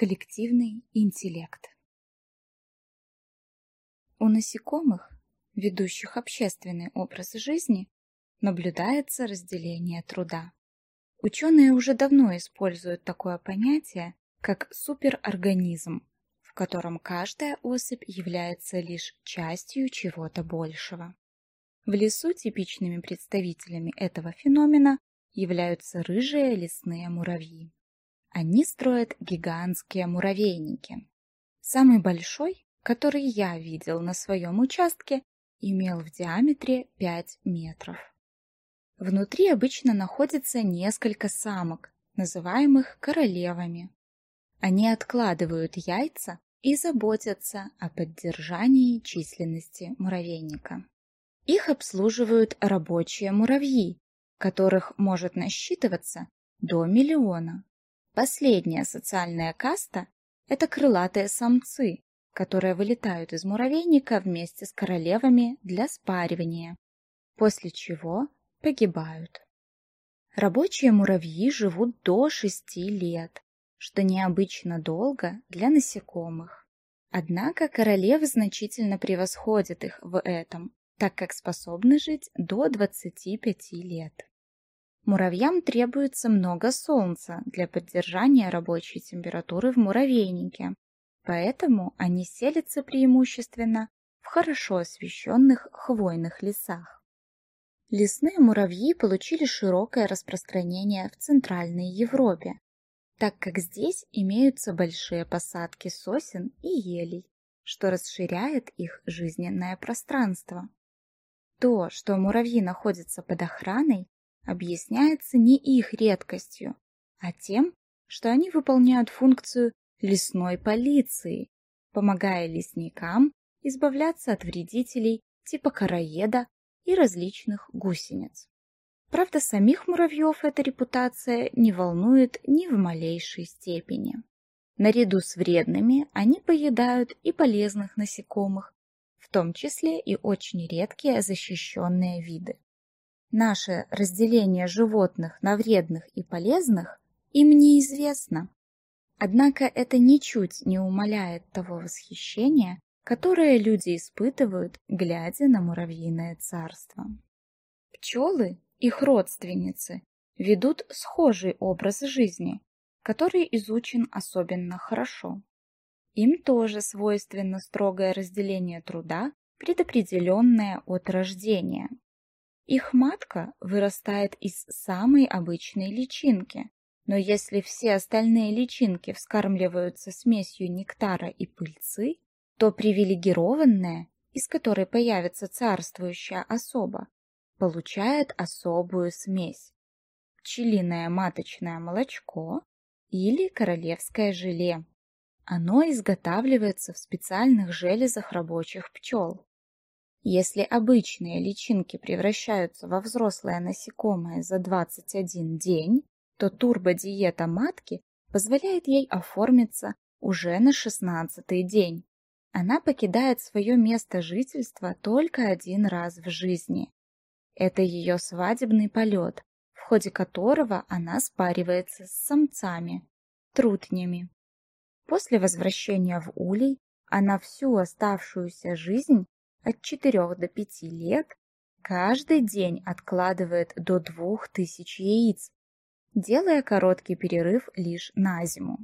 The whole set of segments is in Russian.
Коллективный интеллект У насекомых, ведущих общественный образ жизни, наблюдается разделение труда. Ученые уже давно используют такое понятие, как суперорганизм, в котором каждая особь является лишь частью чего-то большего. В лесу типичными представителями этого феномена являются рыжие лесные муравьи. Они строят гигантские муравейники. Самый большой, который я видел на своем участке, имел в диаметре 5 метров. Внутри обычно находится несколько самок, называемых королевами. Они откладывают яйца и заботятся о поддержании численности муравейника. Их обслуживают рабочие муравьи, которых может насчитываться до миллиона. Последняя социальная каста – это крылатые самцы, которые вылетают из муравейника вместе с королевами для спаривания, после чего погибают. Рабочие муравьи живут до 6 лет, что необычно долго для насекомых. Однако королевы значительно превосходят их в этом, так как способны жить до 25 лет. Муравьям требуется много солнца для поддержания рабочей температуры в муравейнике, поэтому они селятся преимущественно в хорошо освещенных хвойных лесах. Лесные муравьи получили широкое распространение в Центральной Европе, так как здесь имеются большие посадки сосен и елей, что расширяет их жизненное пространство. То, что муравьи находятся под охраной, объясняется не их редкостью, а тем, что они выполняют функцию лесной полиции, помогая лесникам избавляться от вредителей типа короеда и различных гусениц. Правда, самих муравьев эта репутация не волнует ни в малейшей степени. Наряду с вредными они поедают и полезных насекомых, в том числе и очень редкие защищенные виды. Наше разделение животных на вредных и полезных им неизвестно. Однако это ничуть не умаляет того восхищения, которое люди испытывают, глядя на муравьиное царство. Пчелы, их родственницы, ведут схожий образ жизни, который изучен особенно хорошо. Им тоже свойственно строгое разделение труда, предопределенное от рождения. Их матка вырастает из самой обычной личинки, но если все остальные личинки вскармливаются смесью нектара и пыльцы, то привилегированная, из которой появится царствующая особа, получает особую смесь – пчелиное маточное молочко или королевское желе. Оно изготавливается в специальных железах рабочих пчел. Если обычные личинки превращаются во взрослое насекомое за 21 день, то турбодиета матки позволяет ей оформиться уже на 16 день. Она покидает свое место жительства только один раз в жизни. Это ее свадебный полет, в ходе которого она спаривается с самцами, трутнями. После возвращения в улей она всю оставшуюся жизнь от 4 до 5 лет каждый день откладывает до 2000 яиц, делая короткий перерыв лишь на зиму.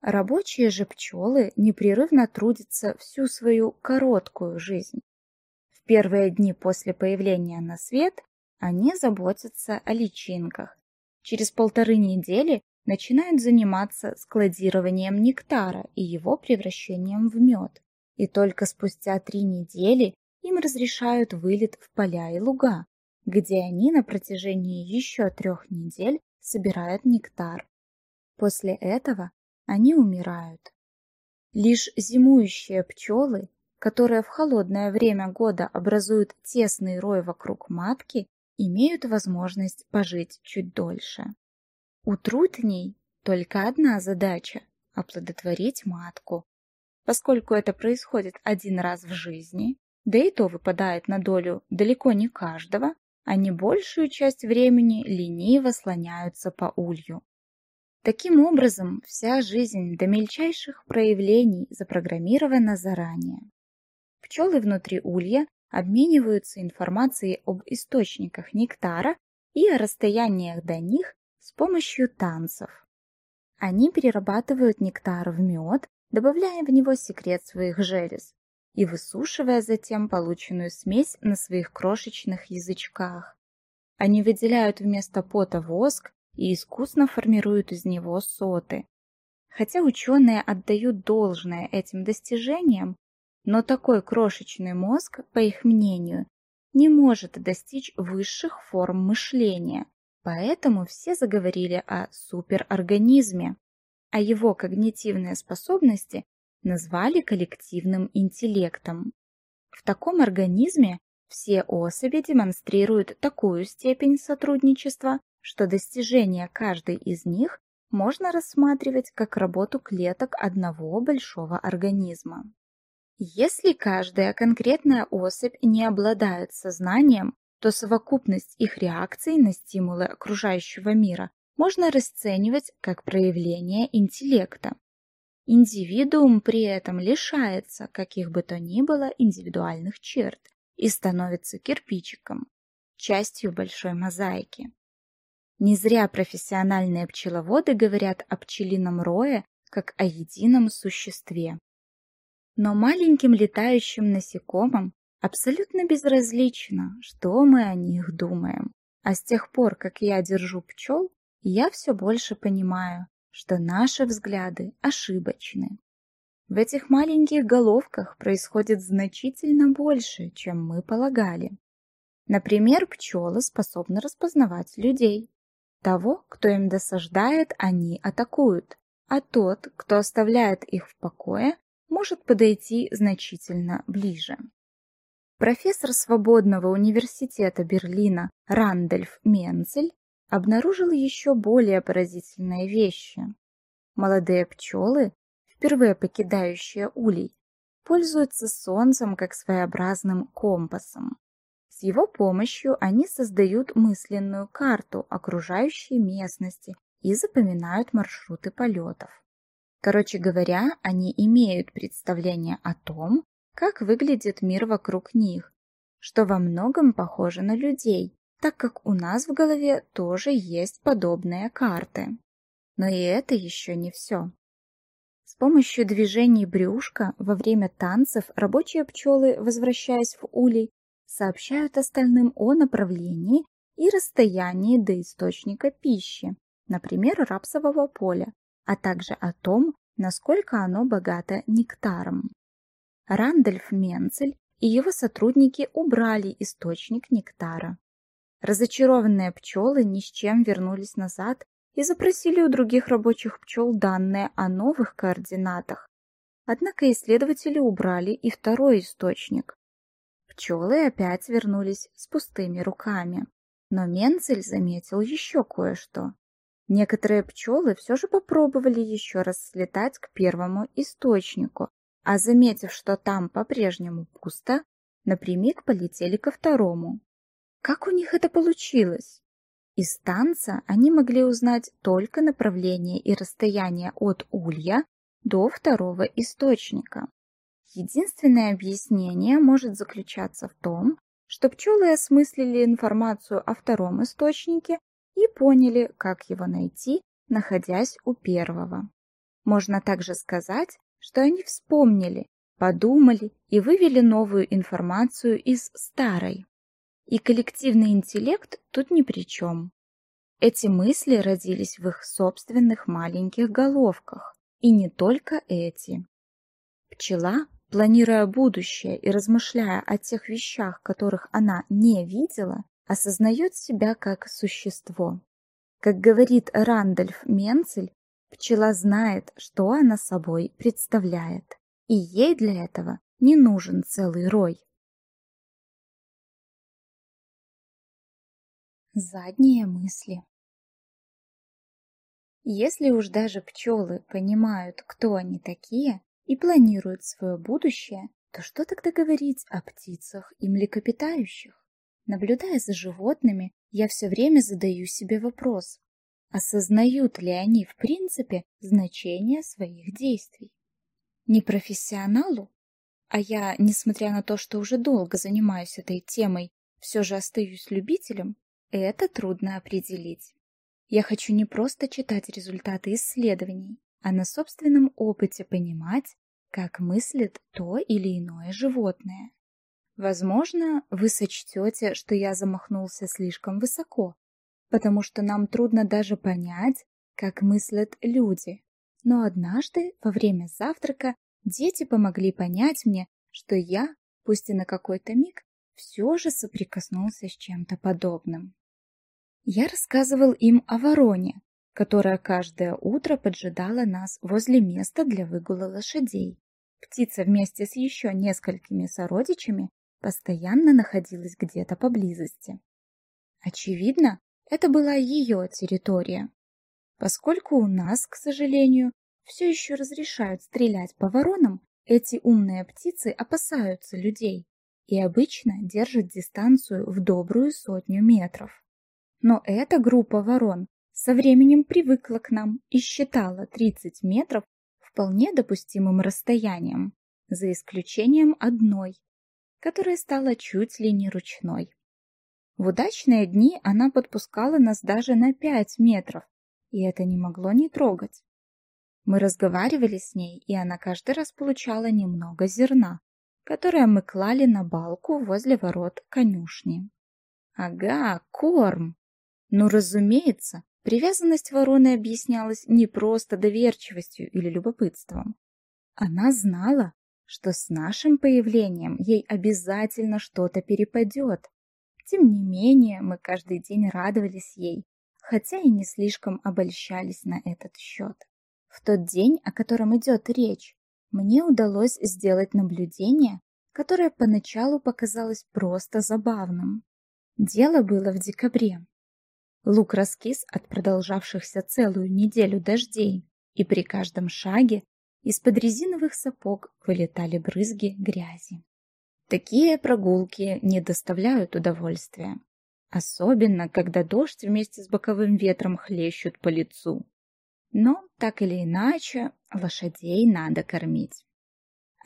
Рабочие же пчелы непрерывно трудятся всю свою короткую жизнь. В первые дни после появления на свет они заботятся о личинках. Через полторы недели начинают заниматься складированием нектара и его превращением в мед и только спустя три недели им разрешают вылет в поля и луга, где они на протяжении еще трех недель собирают нектар. После этого они умирают. Лишь зимующие пчелы, которые в холодное время года образуют тесный рой вокруг матки, имеют возможность пожить чуть дольше. У трутней только одна задача – оплодотворить матку, поскольку это происходит один раз в жизни, да и то выпадает на долю далеко не каждого, они большую часть времени лениво слоняются по улью. Таким образом, вся жизнь до мельчайших проявлений запрограммирована заранее. Пчелы внутри улья обмениваются информацией об источниках нектара и о расстояниях до них с помощью танцев. Они перерабатывают нектар в мед, добавляя в него секрет своих желез и высушивая затем полученную смесь на своих крошечных язычках. Они выделяют вместо пота воск и искусно формируют из него соты. Хотя ученые отдают должное этим достижениям, но такой крошечный мозг, по их мнению, не может достичь высших форм мышления, поэтому все заговорили о суперорганизме, а его когнитивные способности назвали коллективным интеллектом. В таком организме все особи демонстрируют такую степень сотрудничества, что достижение каждой из них можно рассматривать как работу клеток одного большого организма. Если каждая конкретная особь не обладает сознанием, то совокупность их реакций на стимулы окружающего мира можно расценивать как проявление интеллекта. Индивидуум при этом лишается каких бы то ни было индивидуальных черт и становится кирпичиком, частью большой мозаики. Не зря профессиональные пчеловоды говорят о пчелином рое как о едином существе. Но маленьким летающим насекомым абсолютно безразлично, что мы о них думаем. А с тех пор, как я держу пчел, я все больше понимаю, что наши взгляды ошибочны. В этих маленьких головках происходит значительно больше, чем мы полагали. Например, пчелы способны распознавать людей. Того, кто им досаждает, они атакуют, а тот, кто оставляет их в покое, может подойти значительно ближе. Профессор Свободного университета Берлина Рандольф Менцель обнаружил еще более поразительные вещи. Молодые пчелы, впервые покидающие улей, пользуются солнцем как своеобразным компасом. С его помощью они создают мысленную карту окружающей местности и запоминают маршруты полетов. Короче говоря, они имеют представление о том, как выглядит мир вокруг них, что во многом похоже на людей, так как у нас в голове тоже есть подобные карты. Но и это еще не все. С помощью движений брюшка во время танцев рабочие пчелы, возвращаясь в улей, сообщают остальным о направлении и расстоянии до источника пищи, например, рапсового поля, а также о том, насколько оно богато нектаром. Рандольф Менцель и его сотрудники убрали источник нектара. Разочарованные пчелы ни с чем вернулись назад и запросили у других рабочих пчел данные о новых координатах. Однако исследователи убрали и второй источник, Пчелы опять вернулись с пустыми руками. Но Менцель заметил еще кое-что. Некоторые пчелы все же попробовали еще раз слетать к первому источнику, а заметив, что там по-прежнему пусто, напрямик полетели ко второму. Как у них это получилось? Из танца они могли узнать только направление и расстояние от улья до второго источника. Единственное объяснение может заключаться в том, что пчелы осмыслили информацию о втором источнике и поняли, как его найти, находясь у первого. Можно также сказать, что они вспомнили, подумали и вывели новую информацию из старой. И коллективный интеллект тут ни при чем. Эти мысли родились в их собственных маленьких головках. И не только эти. Пчела Планируя будущее и размышляя о тех вещах, которых она не видела, осознает себя как существо. Как говорит Рандольф Менцель, пчела знает, что она собой представляет, и ей для этого не нужен целый рой. Задние мысли Если уж даже пчелы понимают, кто они такие, и планируют свое будущее, то что тогда говорить о птицах и млекопитающих? Наблюдая за животными, я все время задаю себе вопрос, осознают ли они в принципе значение своих действий. Непрофессионалу, а я, несмотря на то, что уже долго занимаюсь этой темой, все же остаюсь любителем, это трудно определить. Я хочу не просто читать результаты исследований, а на собственном опыте понимать, как мыслит то или иное животное. Возможно, вы сочтете, что я замахнулся слишком высоко, потому что нам трудно даже понять, как мыслят люди. Но однажды, во время завтрака, дети помогли понять мне, что я, пусть и на какой-то миг, все же соприкоснулся с чем-то подобным. Я рассказывал им о вороне, которая каждое утро поджидала нас возле места для выгула лошадей. Птица вместе с еще несколькими сородичами постоянно находилась где-то поблизости. Очевидно, это была ее территория. Поскольку у нас, к сожалению, все еще разрешают стрелять по воронам, эти умные птицы опасаются людей и обычно держат дистанцию в добрую сотню метров. Но эта группа ворон со временем привыкла к нам и считала 30 метров вполне допустимым расстоянием, за исключением одной, которая стала чуть ли не ручной. В удачные дни она подпускала нас даже на 5 метров, и это не могло не трогать. Мы разговаривали с ней, и она каждый раз получала немного зерна, которое мы клали на балку возле ворот конюшни. Ага, корм! Ну, разумеется, привязанность вороны объяснялась не просто доверчивостью или любопытством. Она знала, что с нашим появлением ей обязательно что-то перепадет. Тем не менее, мы каждый день радовались ей, хотя и не слишком обольщались на этот счет. В тот день, о котором идет речь, мне удалось сделать наблюдение, которое поначалу показалось просто забавным. Дело было в декабре. Лук раскис от продолжавшихся целую неделю дождей, и при каждом шаге из-под резиновых сапог вылетали брызги грязи. Такие прогулки не доставляют удовольствия, особенно когда дождь вместе с боковым ветром хлещут по лицу. Но, так или иначе, лошадей надо кормить.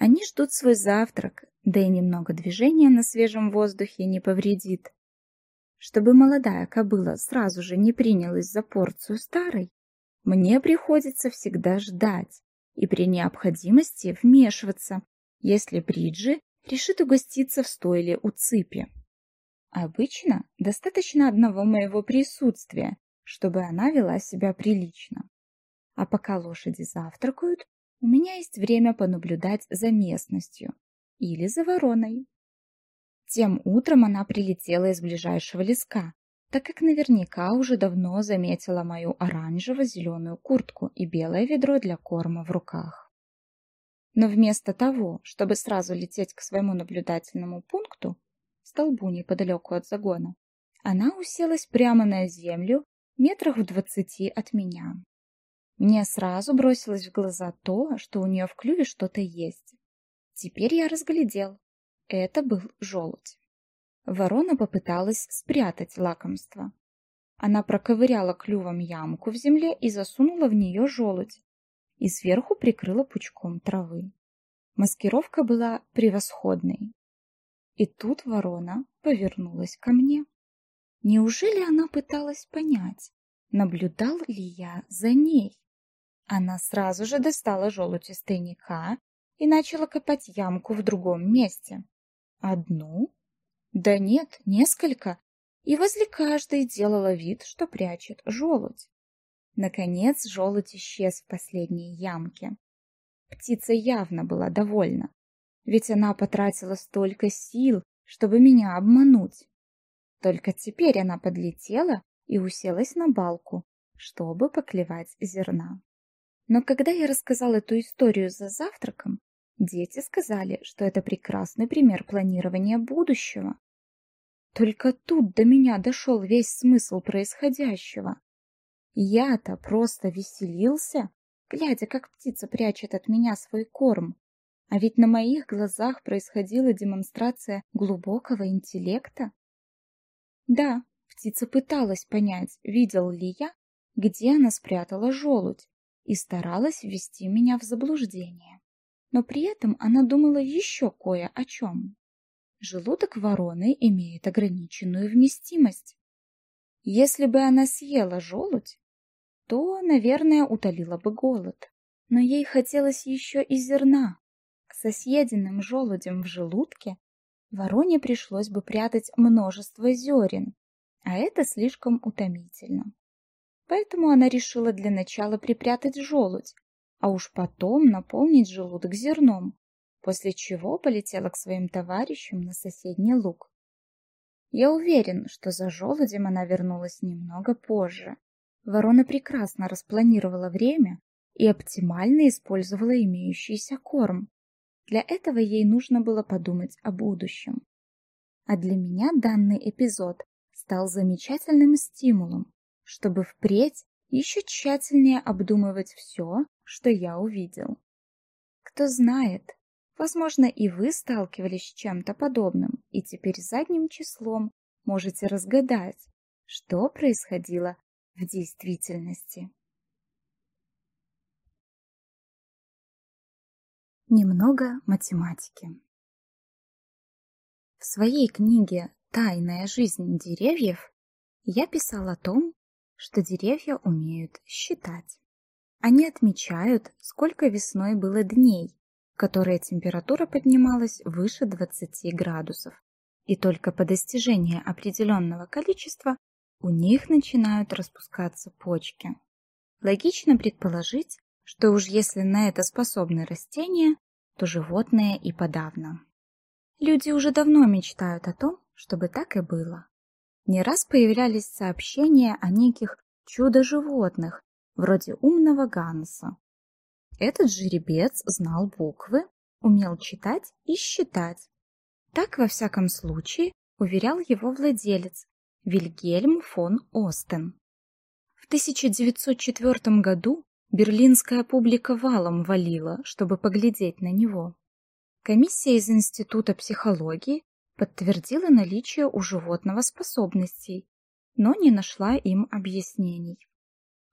Они ждут свой завтрак, да и немного движения на свежем воздухе не повредит. Чтобы молодая кобыла сразу же не принялась за порцию старой, мне приходится всегда ждать и при необходимости вмешиваться, если Бриджи решит угоститься в стойле у цыпи. Обычно достаточно одного моего присутствия, чтобы она вела себя прилично. А пока лошади завтракают, у меня есть время понаблюдать за местностью или за вороной. Тем утром она прилетела из ближайшего леска, так как наверняка уже давно заметила мою оранжево-зеленую куртку и белое ведро для корма в руках. Но вместо того, чтобы сразу лететь к своему наблюдательному пункту, столбу неподалеку от загона, она уселась прямо на землю метрах в двадцати от меня. Мне сразу бросилось в глаза то, что у нее в клюве что-то есть. Теперь я разглядел. Это был желудь. Ворона попыталась спрятать лакомство. Она проковыряла клювом ямку в земле и засунула в нее желудь, и сверху прикрыла пучком травы. Маскировка была превосходной. И тут ворона повернулась ко мне. Неужели она пыталась понять, наблюдал ли я за ней? Она сразу же достала желудь из тайника и начала копать ямку в другом месте. Одну? Да нет, несколько. И возле каждой делала вид, что прячет желудь. Наконец желудь исчез в последней ямке. Птица явно была довольна, ведь она потратила столько сил, чтобы меня обмануть. Только теперь она подлетела и уселась на балку, чтобы поклевать зерна. Но когда я рассказал эту историю за завтраком, дети сказали, что это прекрасный пример планирования будущего. Только тут до меня дошел весь смысл происходящего. Я-то просто веселился, глядя, как птица прячет от меня свой корм. А ведь на моих глазах происходила демонстрация глубокого интеллекта. Да, птица пыталась понять, видел ли я, где она спрятала желудь, и старалась ввести меня в заблуждение. Но при этом она думала еще кое о чем. Желудок вороны имеет ограниченную вместимость. Если бы она съела желудь, то, наверное, утолила бы голод. Но ей хотелось еще и зерна. Со съеденным желудем в желудке вороне пришлось бы прятать множество зерен, а это слишком утомительно. Поэтому она решила для начала припрятать желудь, а уж потом наполнить желудок зерном, после чего полетела к своим товарищам на соседний луг. Я уверен, что за желудем она вернулась немного позже. Ворона прекрасно распланировала время и оптимально использовала имеющийся корм. Для этого ей нужно было подумать о будущем. А для меня данный эпизод стал замечательным стимулом, чтобы впредь еще тщательнее обдумывать все, что я увидел. Кто знает, возможно, и вы сталкивались с чем-то подобным, и теперь задним числом можете разгадать, что происходило в действительности. Немного математики. В своей книге «Тайная жизнь деревьев» я писал о том, что деревья умеют считать. Они отмечают, сколько весной было дней, в которые температура поднималась выше 20 градусов, и только по достижении определенного количества у них начинают распускаться почки. Логично предположить, что уж если на это способны растения, то животные и подавно. Люди уже давно мечтают о том, чтобы так и было. Не раз появлялись сообщения о неких чудо-животных, вроде умного Ганса. Этот жеребец знал буквы, умел читать и считать. Так, во всяком случае, уверял его владелец, Вильгельм фон Остен. В 1904 году берлинская публика валом валила, чтобы поглядеть на него. Комиссия из Института психологии подтвердила наличие у животного способностей, но не нашла им объяснений.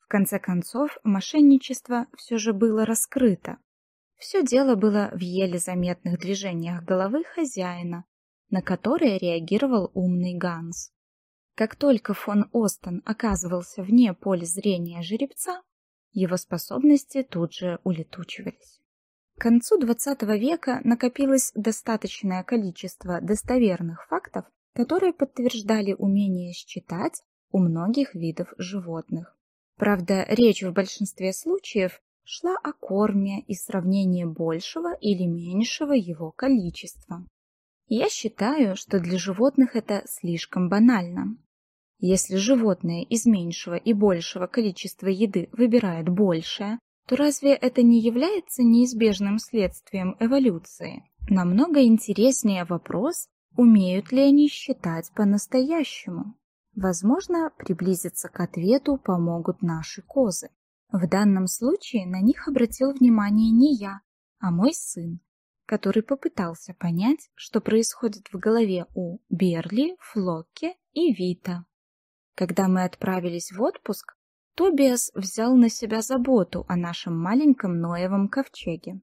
Конце концов, мошенничество все же было раскрыто. Все дело было в еле заметных движениях головы хозяина, на которые реагировал умный Ганс. Как только фон Остен оказывался вне поля зрения жеребца, его способности тут же улетучивались. К концу XX века накопилось достаточное количество достоверных фактов, которые подтверждали умение считать у многих видов животных. Правда, речь в большинстве случаев шла о корме и сравнении большего или меньшего его количества. Я считаю, что для животных это слишком банально. Если животное из меньшего и большего количества еды выбирает большее, то разве это не является неизбежным следствием эволюции? Намного интереснее вопрос, умеют ли они считать по-настоящему. Возможно, приблизиться к ответу помогут наши козы. В данном случае на них обратил внимание не я, а мой сын, который попытался понять, что происходит в голове у Берли, Флокке и Вита. Когда мы отправились в отпуск, Тобиас взял на себя заботу о нашем маленьком Ноевом ковчеге.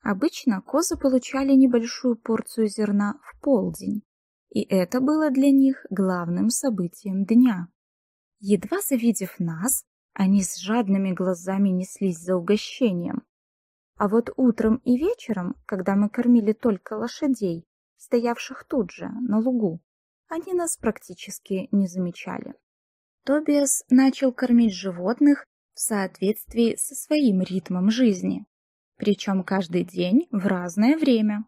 Обычно козы получали небольшую порцию зерна в полдень, и это было для них главным событием дня. Едва завидев нас, они с жадными глазами неслись за угощением. А вот утром и вечером, когда мы кормили только лошадей, стоявших тут же, на лугу, они нас практически не замечали. Тобиас начал кормить животных в соответствии со своим ритмом жизни, причем каждый день в разное время.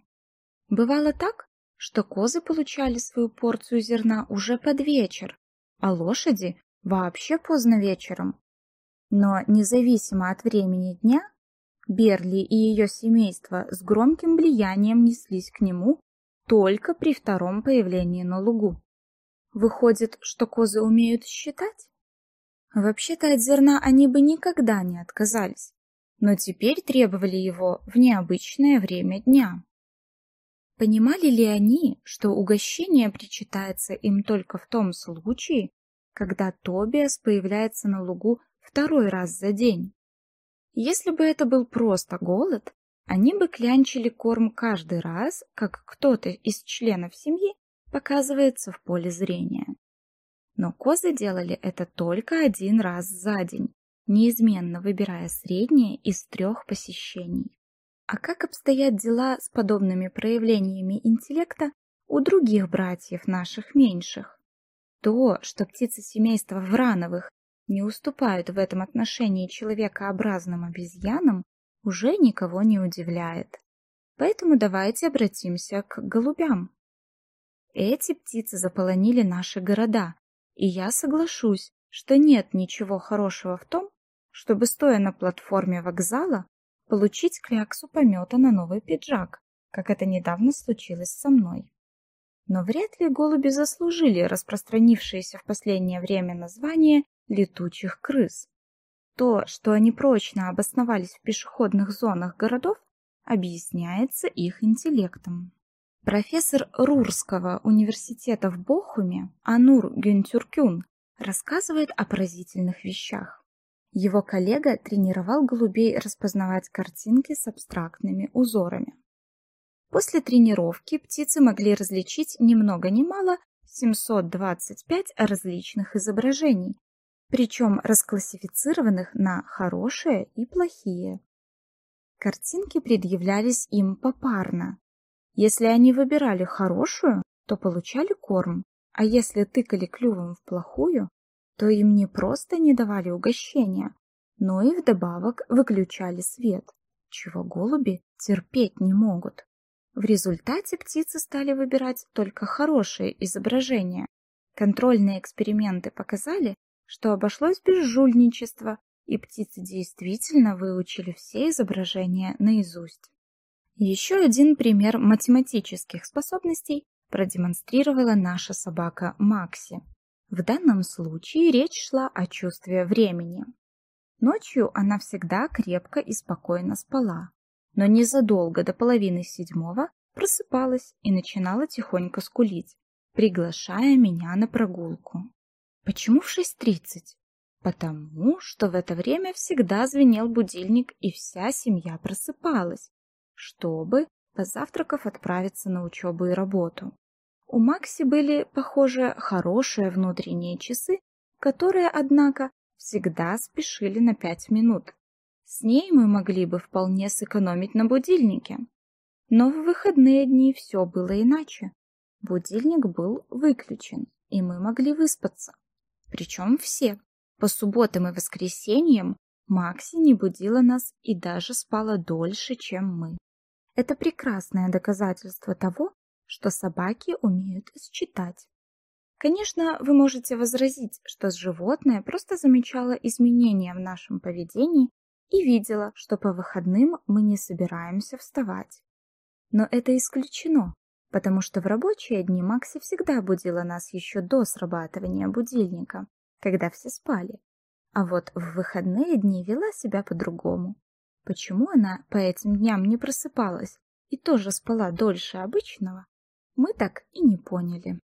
Бывало так, что козы получали свою порцию зерна уже под вечер, а лошади вообще поздно вечером. Но независимо от времени дня, Берли и ее семейство с громким влиянием неслись к нему только при втором появлении на лугу. Выходит, что козы умеют считать? Вообще-то от зерна они бы никогда не отказались, но теперь требовали его в необычное время дня. Понимали ли они, что угощение причитается им только в том случае, когда Тобиас появляется на лугу второй раз за день. Если бы это был просто голод, они бы клянчили корм каждый раз, как кто-то из членов семьи показывается в поле зрения. Но козы делали это только один раз за день, неизменно выбирая среднее из трех посещений. А как обстоят дела с подобными проявлениями интеллекта у других братьев наших меньших? То, что птицы семейства Врановых не уступают в этом отношении человекообразным обезьянам, уже никого не удивляет. Поэтому давайте обратимся к голубям. Эти птицы заполонили наши города, и я соглашусь, что нет ничего хорошего в том, чтобы, стоя на платформе вокзала, получить кляксу помета на новый пиджак, как это недавно случилось со мной. Но вряд ли голуби заслужили распространившееся в последнее время название летучих крыс. То, что они прочно обосновались в пешеходных зонах городов, объясняется их интеллектом. Профессор Рурского университета в Бохуме Анур Гюнтюркюн рассказывает о поразительных вещах. Его коллега тренировал голубей распознавать картинки с абстрактными узорами. После тренировки птицы могли различить ни много ни мало 725 различных изображений, причем расклассифицированных на хорошие и плохие. Картинки предъявлялись им попарно. Если они выбирали хорошую, то получали корм, а если тыкали клювом в плохую, то им не просто не давали угощения, но и вдобавок выключали свет, чего голуби терпеть не могут. В результате птицы стали выбирать только хорошие изображения. Контрольные эксперименты показали, что обошлось без жульничества, и птицы действительно выучили все изображения наизусть. Еще один пример математических способностей продемонстрировала наша собака Макси. В данном случае речь шла о чувстве времени. Ночью она всегда крепко и спокойно спала, но незадолго до половины седьмого просыпалась и начинала тихонько скулить, приглашая меня на прогулку. Почему в 6.30? Потому что в это время всегда звенел будильник, и вся семья просыпалась, чтобы, позавтракав, отправиться на учебу и работу. У Макси были, похоже, хорошие внутренние часы, которые, однако, всегда спешили на пять минут. С ней мы могли бы вполне сэкономить на будильнике. Но в выходные дни все было иначе. Будильник был выключен, и мы могли выспаться. Причем все. По субботам и воскресеньям Макси не будила нас и даже спала дольше, чем мы. Это прекрасное доказательство того, что собаки умеют считать. Конечно, вы можете возразить, что животное просто замечало изменения в нашем поведении и видела, что по выходным мы не собираемся вставать. Но это исключено, потому что в рабочие дни Макси всегда будила нас еще до срабатывания будильника, когда все спали. А вот в выходные дни вела себя по-другому. Почему она по этим дням не просыпалась и тоже спала дольше обычного, мы так и не поняли.